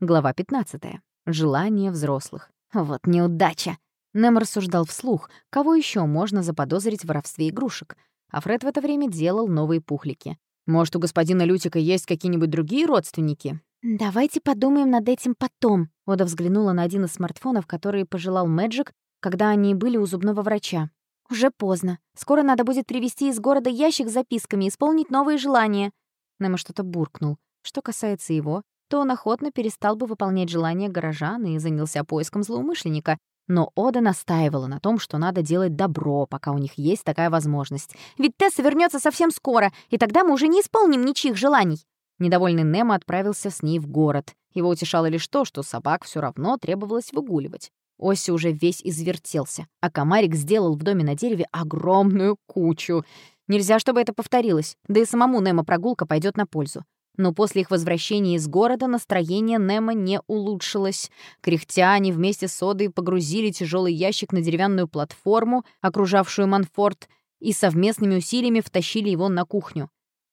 Глава 15. Желание взрослых. Вот неудача. Нем рассуждал вслух, кого еще можно заподозрить в воровстве игрушек. А Фред в это время делал новые пухлики. Может, у господина Лютика есть какие-нибудь другие родственники? «Давайте подумаем над этим потом», — Ода взглянула на один из смартфонов, который пожелал Мэджик, когда они были у зубного врача. «Уже поздно. Скоро надо будет привезти из города ящик с записками и исполнить новые желания». Немо что-то буркнул. Что касается его, то он охотно перестал бы выполнять желания горожан и занялся поиском злоумышленника. Но Ода настаивала на том, что надо делать добро, пока у них есть такая возможность. «Ведь Тесса вернется совсем скоро, и тогда мы уже не исполним ничьих желаний». Недовольный Немо отправился с ней в город. Его утешало лишь то, что собак все равно требовалось выгуливать. Оси уже весь извертелся, а комарик сделал в доме на дереве огромную кучу. Нельзя, чтобы это повторилось, да и самому Немо прогулка пойдет на пользу. Но после их возвращения из города настроение Немо не улучшилось. Кряхтя они вместе с Одой погрузили тяжелый ящик на деревянную платформу, окружавшую Манфорт, и совместными усилиями втащили его на кухню.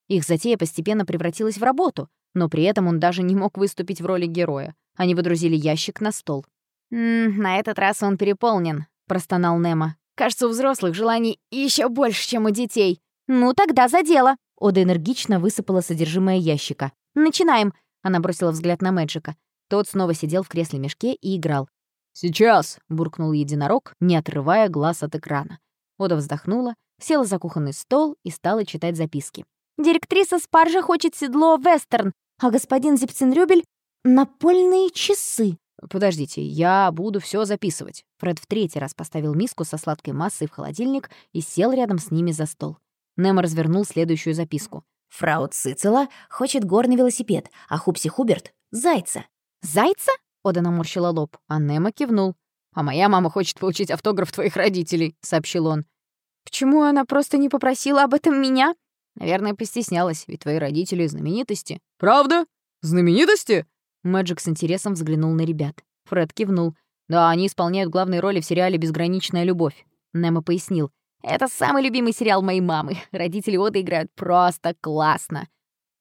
Их затея постепенно превратилась в работу, но при этом он даже не мог выступить в роли героя. Они выдрузили ящик на стол. «М -м, «На этот раз он переполнен», — простонал Немо. «Кажется, у взрослых желаний еще больше, чем у детей». «Ну тогда за дело», Ода энергично высыпала содержимое ящика. «Начинаем!» — она бросила взгляд на Мэджика. Тот снова сидел в кресле-мешке и играл. «Сейчас!» — буркнул единорог, не отрывая глаз от экрана. Ода вздохнула, села за кухонный стол и стала читать записки. «Директриса Спаржа хочет седло вестерн, а господин Зипценрюбель — напольные часы». «Подождите, я буду все записывать». Фред в третий раз поставил миску со сладкой массой в холодильник и сел рядом с ними за стол. Немо развернул следующую записку. «Фрау Цицела хочет горный велосипед, а Хупси Хуберт — зайца». «Зайца?» — Ода наморщила лоб, а Немо кивнул. «А моя мама хочет получить автограф твоих родителей», — сообщил он. «Почему она просто не попросила об этом меня?» «Наверное, постеснялась, ведь твои родители — знаменитости». «Правда? Знаменитости?» Мэджик с интересом взглянул на ребят. Фред кивнул. «Да, они исполняют главные роли в сериале «Безграничная любовь». Немо пояснил. Это самый любимый сериал моей мамы. Родители Оды играют просто классно.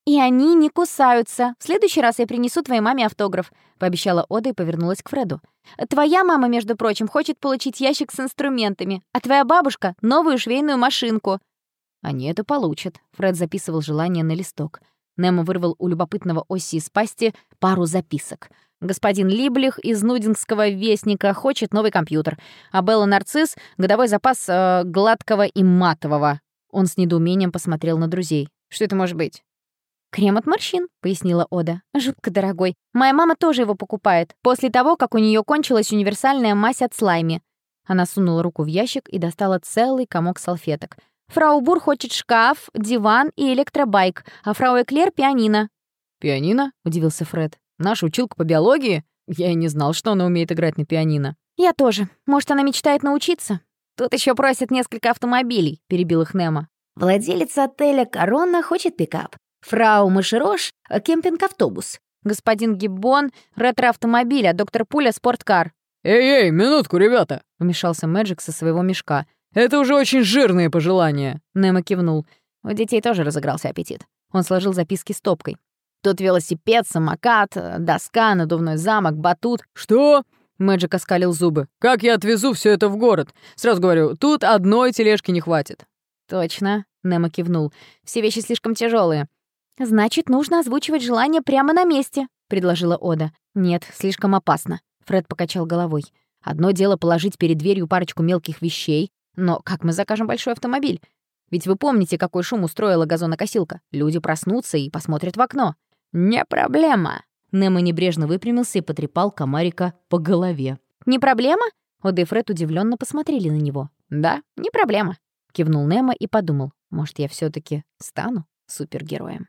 «И они не кусаются. В следующий раз я принесу твоей маме автограф», — пообещала Ода и повернулась к Фреду. «Твоя мама, между прочим, хочет получить ящик с инструментами, а твоя бабушка — новую швейную машинку». «Они это получат», — Фред записывал желание на листок. Немо вырвал у любопытного Оси из пасти пару записок — Господин Либлих из Нудингского вестника хочет новый компьютер, а Белла Нарцисс — годовой запас э, гладкого и матового. Он с недоумением посмотрел на друзей. Что это может быть? «Крем от морщин», — пояснила Ода. «Жутко дорогой. Моя мама тоже его покупает, после того, как у нее кончилась универсальная мазь от слайми». Она сунула руку в ящик и достала целый комок салфеток. «Фрау Бур хочет шкаф, диван и электробайк, а фрау Эклер — пианино». «Пианино?» — удивился Фред. Наша училка по биологии? Я и не знал, что она умеет играть на пианино. Я тоже. Может, она мечтает научиться? Тут еще просят несколько автомобилей, перебил их Немо. Владелец отеля «Корона» хочет пикап. Фрау Маширош — кемпинг-автобус. Господин Гиббон — ретро-автомобиль, а доктор Пуля — спорткар. «Эй-эй, минутку, ребята!» — вмешался Мэджик со своего мешка. «Это уже очень жирные пожелания!» Немо кивнул. У детей тоже разыгрался аппетит. Он сложил записки стопкой. Тут велосипед, самокат, доска, надувной замок, батут. Что? Мэджик оскалил зубы. «Как я отвезу все это в город? Сразу говорю, тут одной тележки не хватит». «Точно», — Немо кивнул. «Все вещи слишком тяжелые. «Значит, нужно озвучивать желание прямо на месте», — предложила Ода. «Нет, слишком опасно», — Фред покачал головой. «Одно дело положить перед дверью парочку мелких вещей, но как мы закажем большой автомобиль? Ведь вы помните, какой шум устроила газонокосилка? Люди проснутся и посмотрят в окно. «Не проблема». Немо небрежно выпрямился и потрепал комарика по голове. «Не проблема?» Ода и Фред удивленно посмотрели на него. «Да, не проблема», — кивнул Немо и подумал, может, я все таки стану супергероем.